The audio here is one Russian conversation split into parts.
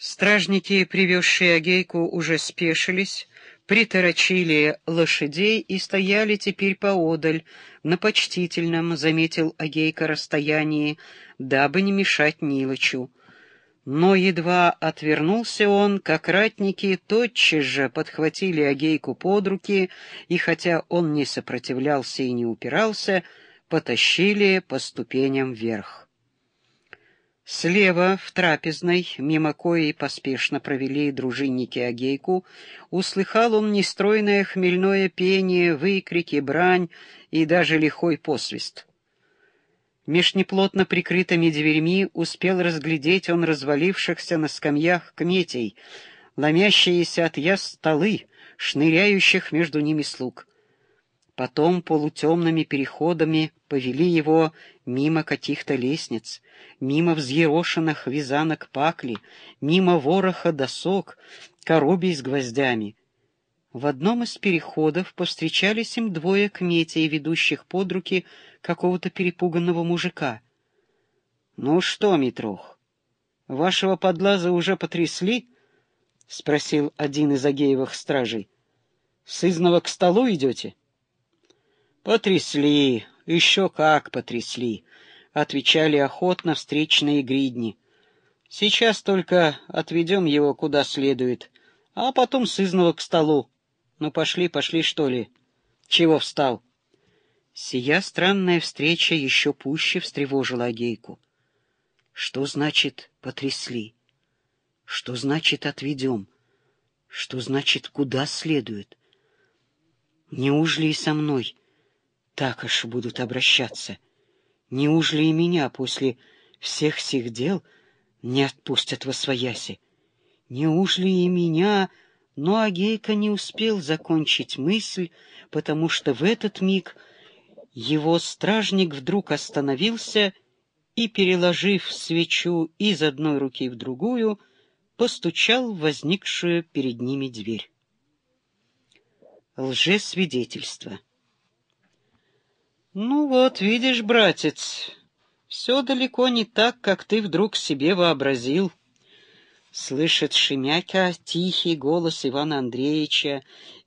Стражники, привезшие Агейку, уже спешились, приторочили лошадей и стояли теперь поодаль, на почтительном, заметил Агейка, расстоянии, дабы не мешать Нилычу. Но едва отвернулся он, как ратники тотчас же подхватили Агейку под руки, и хотя он не сопротивлялся и не упирался, потащили по ступеням вверх. Слева, в трапезной, мимо коей поспешно провели дружинники Агейку, услыхал он нестройное хмельное пение, выкрики, брань и даже лихой посвист. Меж неплотно прикрытыми дверьми успел разглядеть он развалившихся на скамьях кметей, ломящиеся от яс столы, шныряющих между ними слуг. Потом полутемными переходами повели его мимо каких-то лестниц, мимо взъерошенных вязанок пакли, мимо вороха досок, коробей с гвоздями. В одном из переходов повстречались им двое кметей, ведущих под руки какого-то перепуганного мужика. — Ну что, Митрох, вашего подлаза уже потрясли? — спросил один из Агеевых стражей. — Сызного к столу идете? — «Потрясли, еще как потрясли», — отвечали охотно встречные гридни. «Сейчас только отведем его куда следует, а потом сызного к столу. Ну, пошли, пошли, что ли. Чего встал?» Сия странная встреча еще пуще встревожила Агейку. Что значит «потрясли»? Что значит «отведем»? Что значит «куда следует»? Неужели и со мной так аж будут обращаться. Неужели и меня после всех сих дел не отпустят во свояси? Неужели и меня... Но Агейка не успел закончить мысль, потому что в этот миг его стражник вдруг остановился и, переложив свечу из одной руки в другую, постучал в возникшую перед ними дверь. Лжесвидетельство. «Ну вот, видишь, братец, все далеко не так, как ты вдруг себе вообразил». Слышит Шемяка тихий голос Ивана Андреевича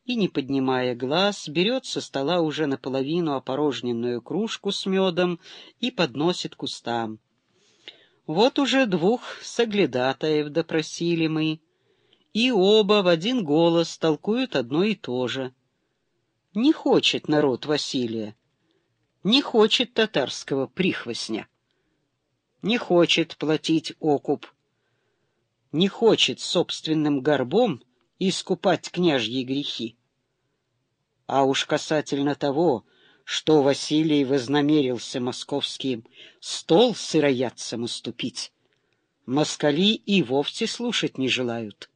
и, не поднимая глаз, берет со стола уже наполовину опорожненную кружку с медом и подносит к устам. Вот уже двух соглядатаев допросили мы, и оба в один голос толкуют одно и то же. Не хочет народ Василия не хочет татарского прихвостня, не хочет платить окуп, не хочет собственным горбом искупать княжьи грехи. А уж касательно того, что Василий вознамерился московским стол сыроядцам уступить, москали и вовсе слушать не желают.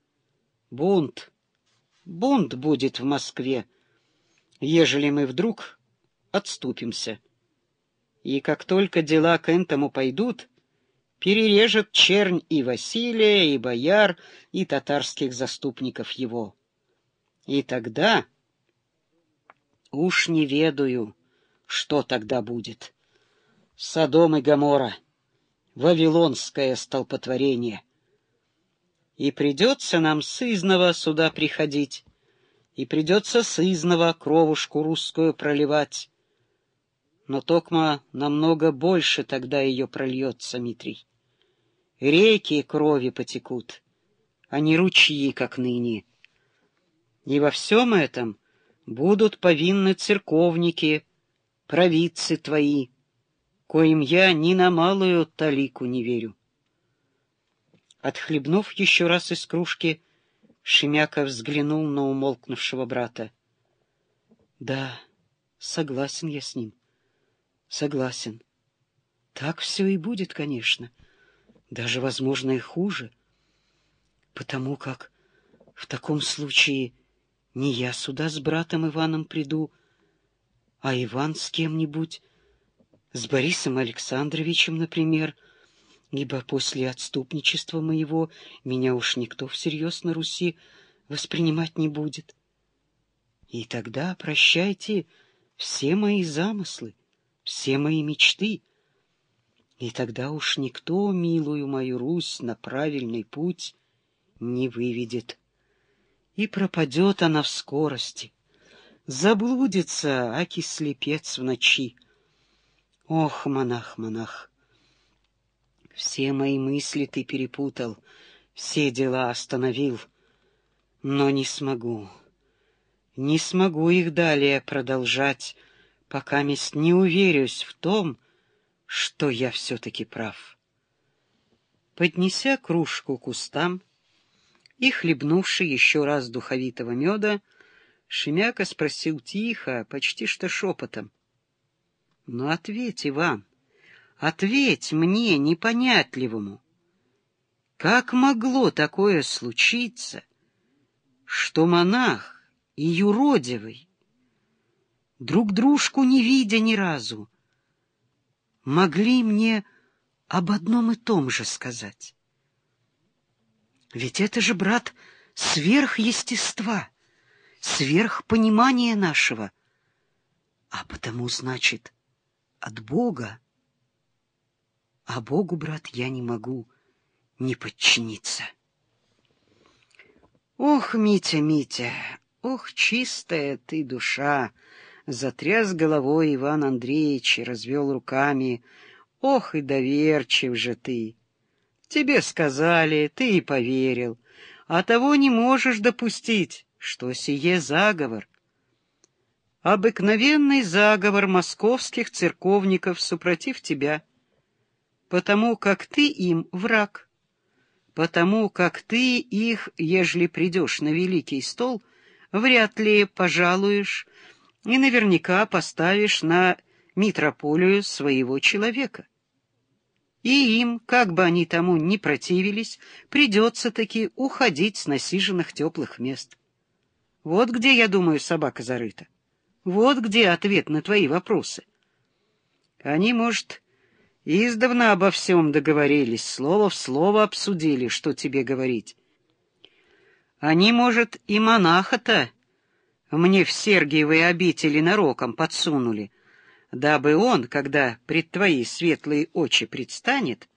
Бунт, бунт будет в Москве, ежели мы вдруг отступимся. И как только дела к этому пойдут, перережет чернь и Василия, и бояр, и татарских заступников его. И тогда уж не ведаю, что тогда будет. Содом и Гомора, вавилонское столпотворение. И придется нам сызново сюда приходить, и придется сызново кровушку русскую проливать, но токма намного больше тогда ее прольется, Митрий. Реки крови потекут, а не ручьи, как ныне. И во всем этом будут повинны церковники, провидцы твои, коим я ни на малую талику не верю. Отхлебнув еще раз из кружки, Шемяка взглянул на умолкнувшего брата. — Да, согласен я с ним. — Согласен. Так все и будет, конечно. Даже, возможно, и хуже. Потому как в таком случае не я сюда с братом Иваном приду, а Иван с кем-нибудь, с Борисом Александровичем, например, ибо после отступничества моего меня уж никто всерьез на Руси воспринимать не будет. И тогда прощайте все мои замыслы все мои мечты. И тогда уж никто, милую мою Русь, на правильный путь не выведет. И пропадет она в скорости. Заблудится, аки слепец в ночи. Ох, монах, монах, все мои мысли ты перепутал, все дела остановил, но не смогу, не смогу их далее продолжать, пока мест не уверюсь в том, что я все-таки прав. Поднеся кружку к устам и хлебнувши еще раз духовитого меда, Шемяка спросил тихо, почти что шепотом. — Ну, ответь, Иван, ответь мне, непонятливому. Как могло такое случиться, что монах и юродивый, друг дружку не видя ни разу, могли мне об одном и том же сказать? Ведь это же, брат, сверхъестества, сверхпонимания нашего, а потому, значит, от Бога. А Богу, брат, я не могу не подчиниться. Ох, Митя, Митя, ох, чистая ты душа! Затряс головой Иван Андреевич и развел руками. Ох, и доверчив же ты! Тебе сказали, ты и поверил, а того не можешь допустить, что сие заговор — обыкновенный заговор московских церковников супротив тебя, потому как ты им враг, потому как ты их, ежели придешь на великий стол, вряд ли пожалуешь и наверняка поставишь на митрополию своего человека. И им, как бы они тому ни противились, придется таки уходить с насиженных теплых мест. Вот где, я думаю, собака зарыта. Вот где ответ на твои вопросы. Они, может, издавна обо всем договорились, слово в слово обсудили, что тебе говорить. Они, может, и монаха-то мне в Сергиевой обители нароком подсунули, дабы он, когда пред твои светлые очи предстанет,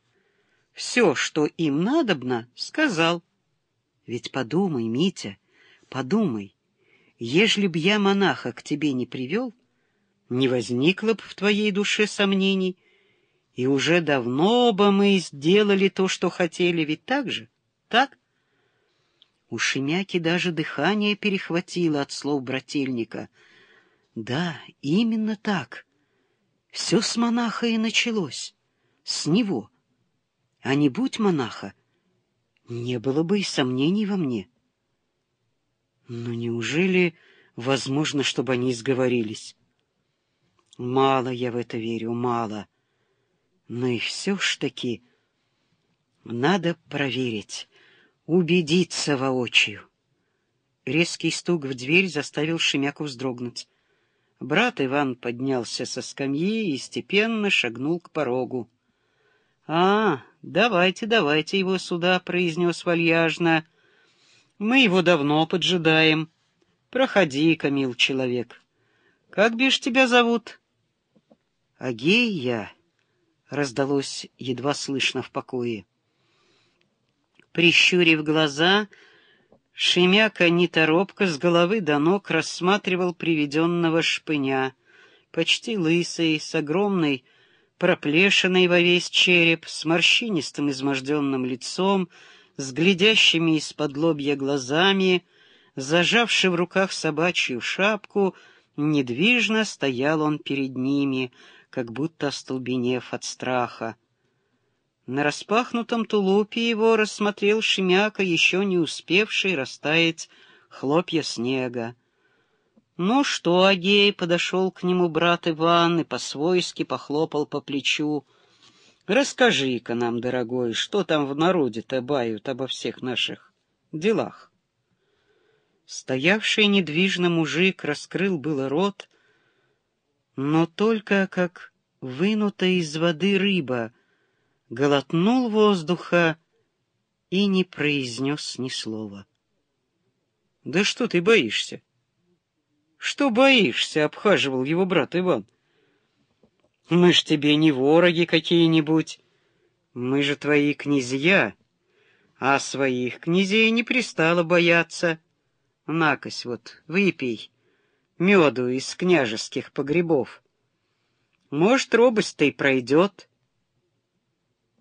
все, что им надобно, сказал. Ведь подумай, Митя, подумай, ежели б я монаха к тебе не привел, не возникло б в твоей душе сомнений, и уже давно бы мы сделали то, что хотели, ведь так же? Так? У Шемяки даже дыхание перехватило от слов брательника. Да, именно так. Все с монаха и началось. С него. А не будь монаха, не было бы и сомнений во мне. Но неужели возможно, чтобы они сговорились? Мало я в это верю, мало. Но и все ж таки надо проверить, убедиться воочию. Резкий стук в дверь заставил Шемяку вздрогнуть. Брат Иван поднялся со скамьи и степенно шагнул к порогу. — А, давайте, давайте его сюда, — произнес вальяжно. — мы его давно поджидаем. Проходи-ка, мил человек. Как бишь тебя зовут? Агея, раздалось едва слышно в покое. Прищурив глаза, Шемяка неторопко с головы до ног рассматривал приведенного шпыня, почти лысый, с огромной, проплешиной во весь череп, с морщинистым изможденным лицом, с глядящими из-под лобья глазами, зажавший в руках собачью шапку, недвижно стоял он перед ними, как будто остолбенев от страха. На распахнутом тулупе его рассмотрел Шемяка, еще не успевший растаять хлопья снега. «Ну что, Агей?» — подошел к нему брат Иван и по-свойски похлопал по плечу — Расскажи-ка нам, дорогой, что там в народе-то бают обо всех наших делах? Стоявший недвижно мужик раскрыл было рот, но только как вынутая из воды рыба, глотнул воздуха и не произнес ни слова. — Да что ты боишься? — Что боишься? — обхаживал его брат Иван. — мы ж тебе не вороги какие-нибудь. Мы же твои князья. А своих князей не пристало бояться. Накось вот, выпей меду из княжеских погребов. Может, робость-то и пройдет.